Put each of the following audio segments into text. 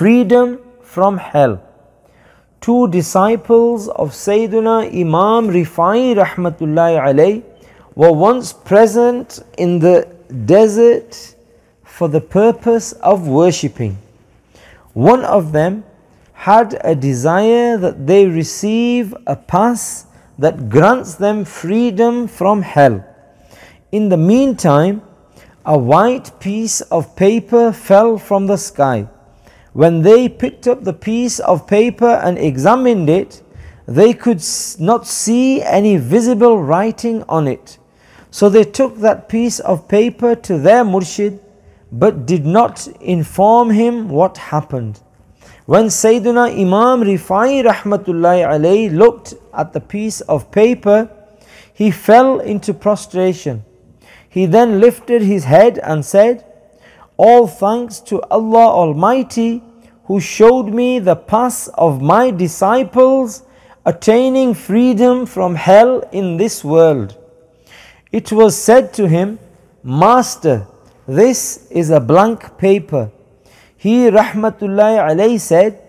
freedom from hell. Two disciples of Sayyidina Imam Rifai Rahmatullahi alayh were once present in the desert for the purpose of worshipping. One of them had a desire that they receive a pass that grants them freedom from hell. In the meantime, a white piece of paper fell from the sky. When they picked up the piece of paper and examined it, they could not see any visible writing on it. So they took that piece of paper to their murshid, but did not inform him what happened. When Sayyidina Imam Rifai Rahmatullahi alayhi looked at the piece of paper, he fell into prostration. He then lifted his head and said, All thanks to Allah Almighty who showed me the path of my disciples attaining freedom from hell in this world. It was said to him, Master, this is a blank paper. He rahmatullahi alayhi said,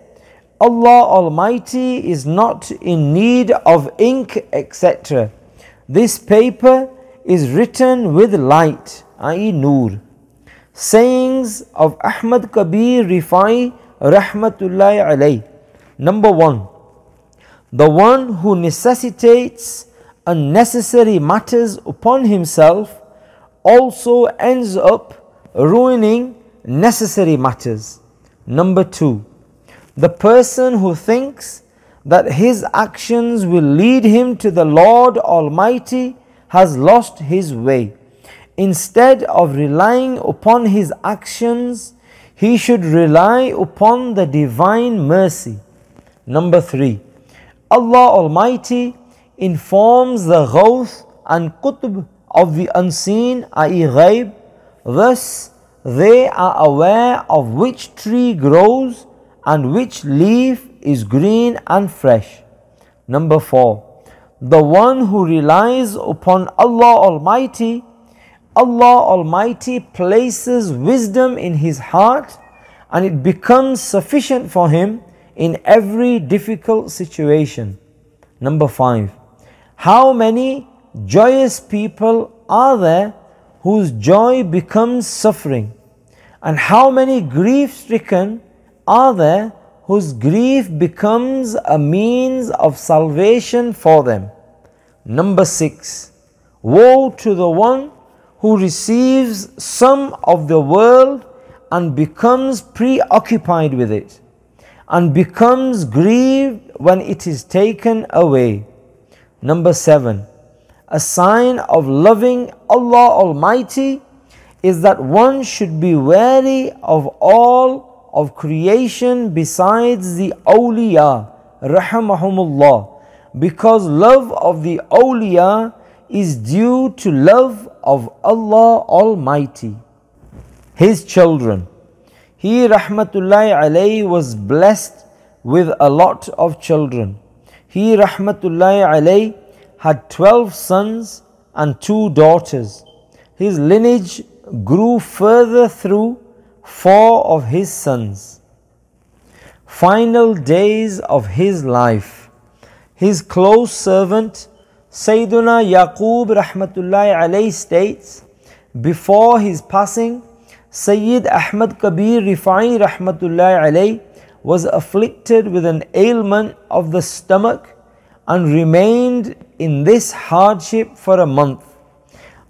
Allah Almighty is not in need of ink, etc. This paper is written with light, i.e., Noor. Sayings of Ahmad Kabir Rifai Rahmatullahi alayhi. Number one, the one who necessitates unnecessary matters upon himself also ends up ruining necessary matters. Number two, the person who thinks that his actions will lead him to the Lord Almighty has lost his way. Instead of relying upon his actions, he should rely upon the divine mercy. Number three, Allah Almighty informs the Ghawth and Qutb of the unseen, i.e., Ghaib. Thus, they are aware of which tree grows and which leaf is green and fresh. Number four, the one who relies upon Allah Almighty, Allah Almighty places wisdom in his heart and it becomes sufficient for him in every difficult situation. Number five, how many joyous people are there whose joy becomes suffering? And how many grief stricken are there whose grief becomes a means of salvation for them? Number six, woe to the one who receives some of the world and becomes preoccupied with it and becomes grieved when it is taken away. Number seven, a sign of loving Allah Almighty is that one should be wary of all of creation besides the awliya, rahmahumullah, because love of the awliya is due to love of Allah Almighty. His children. He rahmatullahi alayhi was blessed with a lot of children. He rahmatullahi alayhi had 12 sons and two daughters. His lineage grew further through four of his sons. Final days of his life. His close servant Sayyiduna Yaqub rahmatullahi alayhi states, before his passing, Sayyid Ahmad Kabir Rifai rahmatullahi alayhi was afflicted with an ailment of the stomach and remained in this hardship for a month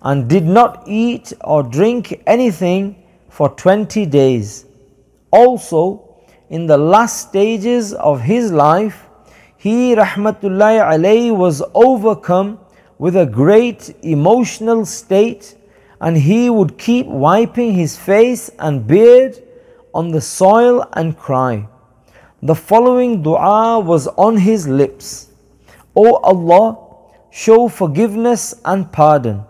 and did not eat or drink anything for 20 days. Also, in the last stages of his life, he rahmatullahi alayhi was overcome with a great emotional state and he would keep wiping his face and beard on the soil and cry. The following dua was on his lips. O Allah, show forgiveness and pardon.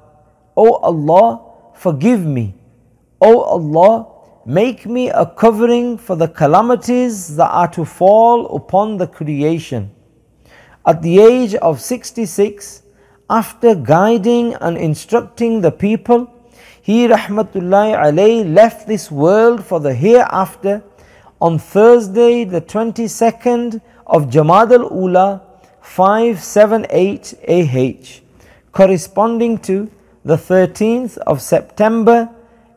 O Allah, forgive me. O Allah, make me a covering for the calamities that are to fall upon the creation. At the age of 66, after guiding and instructing the people, he rahmatullahi alayhi left this world for the hereafter on Thursday, the 22nd of Jamad al Ula 578 AH, corresponding to the 13th of September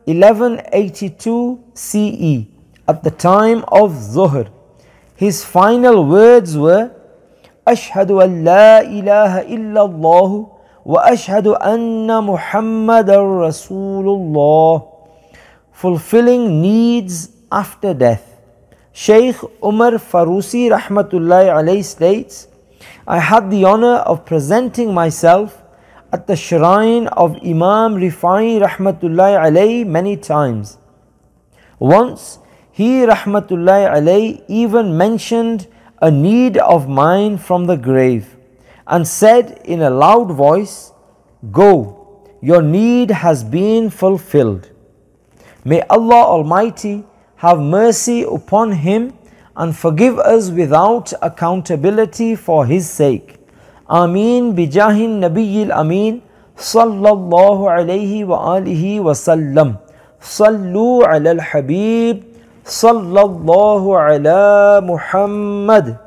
1182 CE, at the time of Zuhr. His final words were أشهد أن لا إله إلا الله وأشهد أن محمد رسول الله fulfilling needs after death. Shaykh Umar Farusi Rahmatullahi alayhi states, I had the honor of presenting myself at the shrine of Imam Rifai Rahmatullahi alayhi many times. Once he Rahmatullahi alayhi even mentioned a need of mine from the grave and said in a loud voice, Go, your need has been fulfilled. May Allah Almighty have mercy upon him and forgive us without accountability for his sake. Ameen bijahin nabiyil ameen sallallahu alayhi wa alihi wa sallam. Sallu ala صلى الله على محمد.